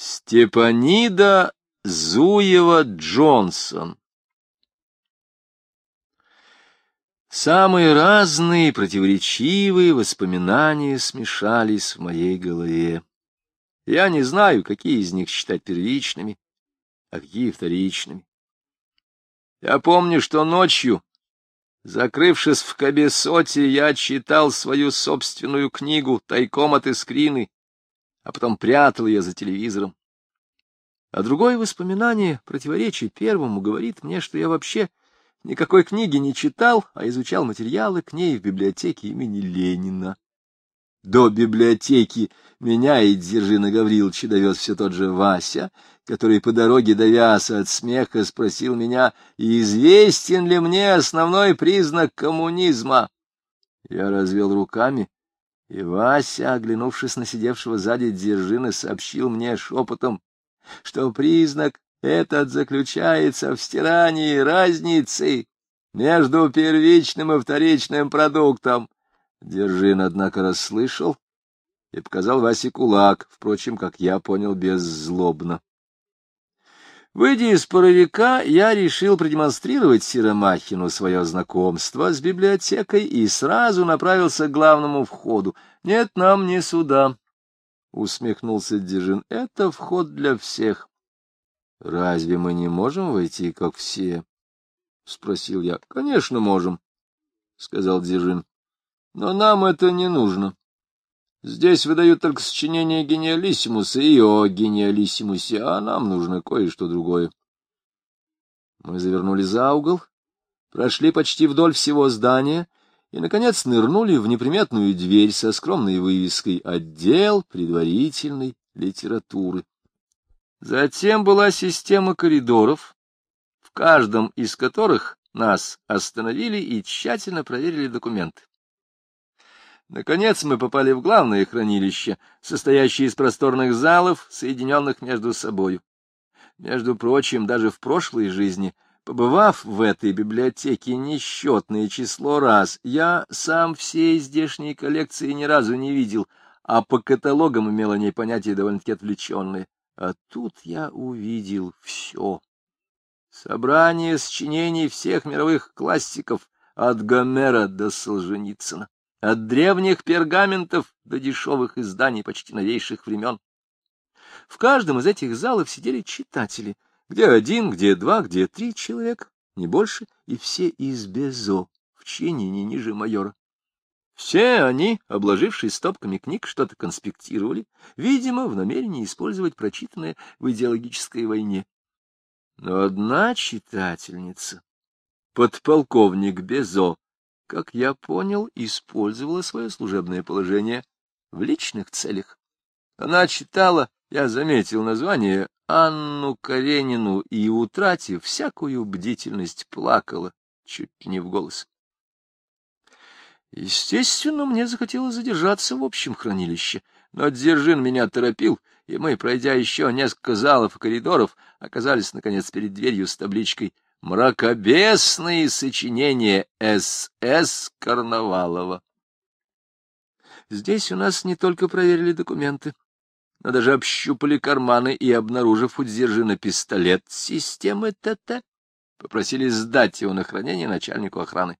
Степанида Зуева-Джонсон Самые разные противоречивые воспоминания смешались в моей голове. Я не знаю, какие из них считать первичными, а какие вторичными. Я помню, что ночью, закрывшись в Кабесоте, я читал свою собственную книгу тайком от Искрины, а потом прятал ее за телевизором. А другое воспоминание, противоречие первому, говорит мне, что я вообще Никакой книги не читал, а изучал материалы к ней в библиотеке имени Ленина. До библиотеки меня и Дзержина Гавриловича довез все тот же Вася, который по дороге довязся от смеха спросил меня, известен ли мне основной признак коммунизма. Я развел руками, и Вася, оглянувшись на сидевшего сзади Дзержина, сообщил мне шепотом, что признак этот заключается в стирании разницы между первичным и вторичным продуктом. Держин, однако, расслышал и показал Васе кулак, впрочем, как я понял, беззлобно. Выйдя из паровика, я решил продемонстрировать Сиромахину свое знакомство с библиотекой и сразу направился к главному входу. — Нет, нам не сюда, — усмехнулся Дзержин. — Это вход для всех. — Разве мы не можем войти, как все? — спросил я. — Конечно, можем, — сказал Дзержин. — Но нам это не нужно. Здесь выдают только сочинение гениалиссимуса и о гениалиссимусе, а нам нужно кое-что другое. Мы завернули за угол, прошли почти вдоль всего здания и, наконец, нырнули в неприметную дверь со скромной вывеской «Отдел предварительной литературы». Затем была система коридоров, в каждом из которых нас остановили и тщательно проверили документы. Наконец мы попали в главное хранилище, состоящее из просторных залов, соединенных между собою. Между прочим, даже в прошлой жизни, побывав в этой библиотеке несчетное число раз, я сам всей здешней коллекции ни разу не видел, а по каталогам имел о ней понятие довольно-таки отвлеченное. А тут я увидел все. Собрание сочинений всех мировых классиков от Гомера до Солженицына, от древних пергаментов до дешевых изданий почти новейших времен. В каждом из этих залов сидели читатели, где один, где два, где три человека, не больше, и все из Безо, в чине не ниже майора. Все они, обложившись стопками книг, что-то конспектировали, видимо, в намерении использовать прочитанное в идеологической войне. Но одна читательница, подполковник Безо, как я понял, использовала свое служебное положение в личных целях. Она читала, я заметил название, Анну Каренину и, утратив всякую бдительность, плакала чуть не в голос. Естественно, мне захотелось задержаться в общем хранилище, но Дзержин меня торопил, и мы, пройдя еще несколько залов и коридоров, оказались, наконец, перед дверью с табличкой «Мракобесные сочинения С.С. Карнавалова». Здесь у нас не только проверили документы, но даже общупали карманы и, обнаружив у Дзержина пистолет системы ТТ, попросили сдать его на хранение начальнику охраны.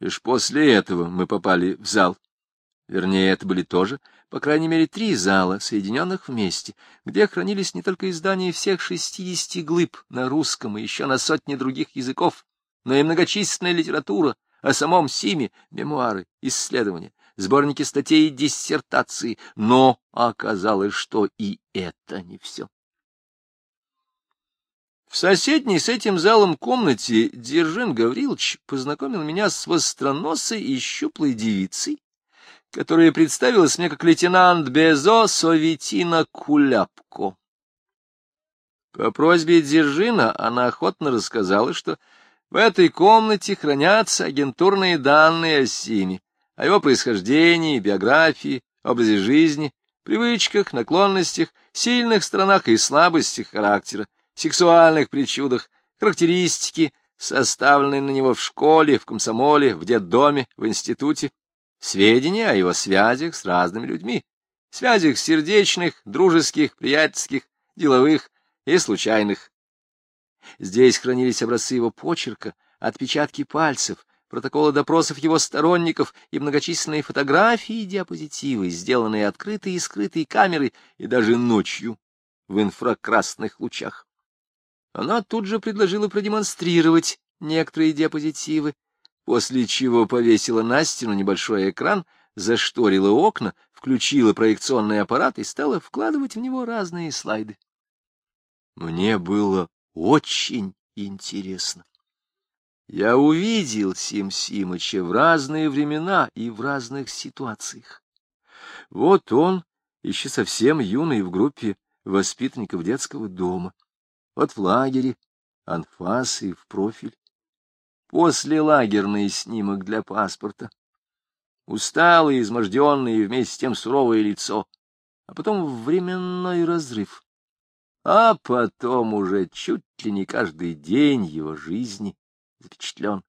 Лишь после этого мы попали в зал. Вернее, это были тоже, по крайней мере, три зала, соединенных вместе, где хранились не только издания всех шестидесяти глыб на русском и еще на сотни других языков, но и многочисленная литература о самом Симе, мемуары, исследования, сборники статей и диссертации. Но оказалось, что и это не все. В соседней с этим залом комнате Дзержин Гаврилович познакомил меня с востроносой и щуплой девицей, которая представилась мне как лейтенант Безо Советина Куляпко. По просьбе Дзержина она охотно рассказала, что в этой комнате хранятся агентурные данные о Симе, о его происхождении, биографии, образе жизни, привычках, наклонностях, сильных сторонах и слабостях характера, сексуальных причудах, характеристики, составленные на него в школе, в комсомоле, в детдоме, в институте, сведения о его связях с разными людьми. связях сердечных, дружеских, приятельских, деловых и случайных. Здесь хранились образцы его почерка, отпечатки пальцев, протоколы допросов его сторонников и многочисленные фотографии и диапозитивы, сделанные открытой и скрытой камерой и даже ночью в инфракрасных лучах. Она тут же предложила продемонстрировать некоторые диапозитивы, после чего повесила на стену небольшой экран, зашторила окна, включила проекционный аппарат и стала вкладывать в него разные слайды. Мне было очень интересно. Я увидел Сим Симыча в разные времена и в разных ситуациях. Вот он, еще совсем юный в группе воспитанников детского дома. Вот в лагере, анфас и в профиль. После лагерный снимок для паспорта. Усталый, изможденный и вместе с тем суровое лицо. А потом временной разрыв. А потом уже чуть ли не каждый день его жизни запечатлен.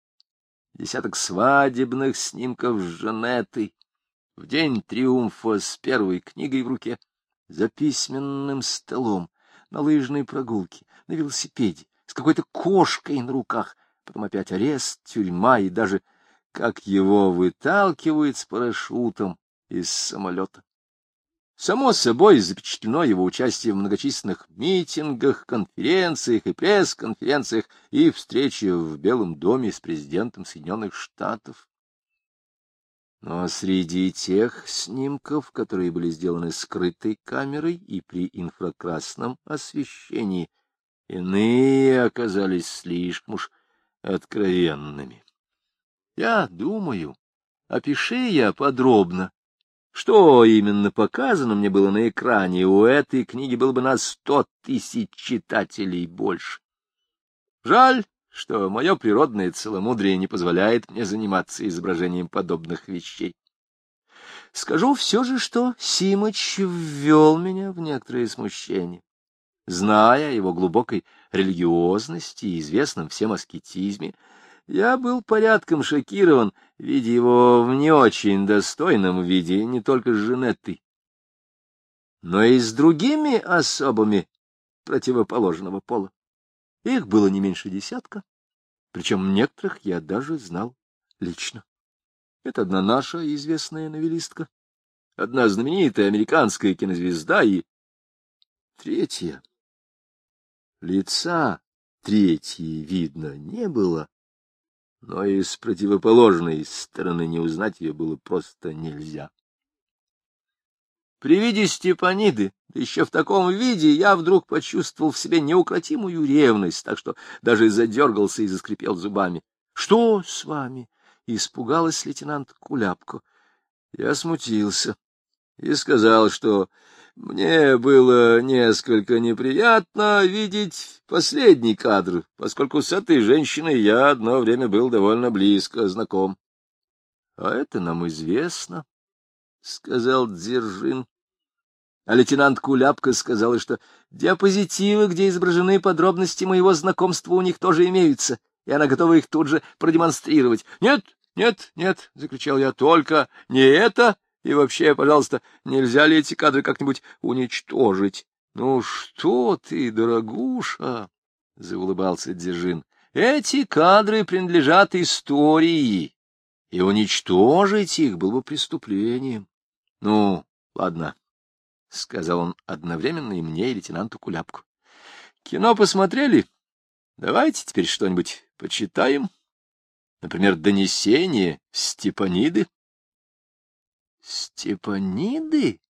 Десяток свадебных снимков с Жанетой, в день триумфа с первой книгой в руке, за письменным столом, на лыжной прогулке, на велосипеде, с какой-то кошкой на руках, потом опять арест, тюрьма и даже как его выталкивают с парашютом из самолета. Само собой запечатлено его участие в многочисленных митингах, конференциях и пресс-конференциях и встрече в Белом доме с президентом Соединенных Штатов. Но среди тех снимков, которые были сделаны скрытой камерой и при инфракрасном освещении, иные оказались слишком уж откровенными. Я думаю, опиши я подробно что именно показано мне было на экране, у этой книги было бы на сто тысяч читателей больше. Жаль, что мое природное целомудрие не позволяет мне заниматься изображением подобных вещей. Скажу все же, что Симыч ввел меня в некоторое смущение. Зная его глубокой религиозности и известном всем аскетизме, я был порядком шокирован, видя его в не очень достойном виде, не только с Женеттой, но и с другими особами противоположного пола. Их было не меньше десятка, причем некоторых я даже знал лично. Это одна наша известная новелистка, одна знаменитая американская кинозвезда и третья. Лица третьей, видно, не было, но и с противоположной стороны не узнать ее было просто нельзя. При виде Степаниды, да еще в таком виде, я вдруг почувствовал в себе неукротимую ревность, так что даже задергался и заскрипел зубами. — Что с вами? — испугалась лейтенант Куляпко. Я смутился и сказал, что мне было несколько неприятно видеть последний кадр, поскольку с этой женщиной я одно время был довольно близко знаком. — А это нам известно, — сказал Дзержин. А лейтенант Куляпка сказала, что диапозитивы, где изображены подробности моего знакомства, у них тоже имеются, и она готова их тут же продемонстрировать. — Нет, нет, нет, — закричал я, — только не это и вообще, пожалуйста, нельзя ли эти кадры как-нибудь уничтожить? — Ну что ты, дорогуша, — заулыбался Дзержин, — эти кадры принадлежат истории, и уничтожить их было бы преступлением. — Ну, ладно, — сказал он одновременно и мне, и лейтенанту Куляпку. — Кино посмотрели? Давайте теперь что-нибудь почитаем. Например, «Донесение Степаниды». Степаниды?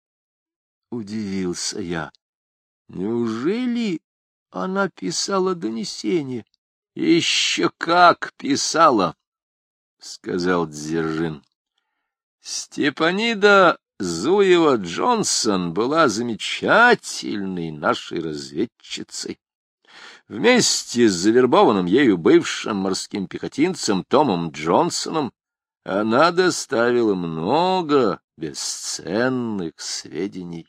Удивился я. Неужели она писала донесение? Еще как писала, сказал Дзержин. Степанида Зуева Джонсон была замечательной нашей разведчицей. Вместе с завербованным ею бывшим морским пехотинцем Томом Джонсоном она доставила много бесценных сведений.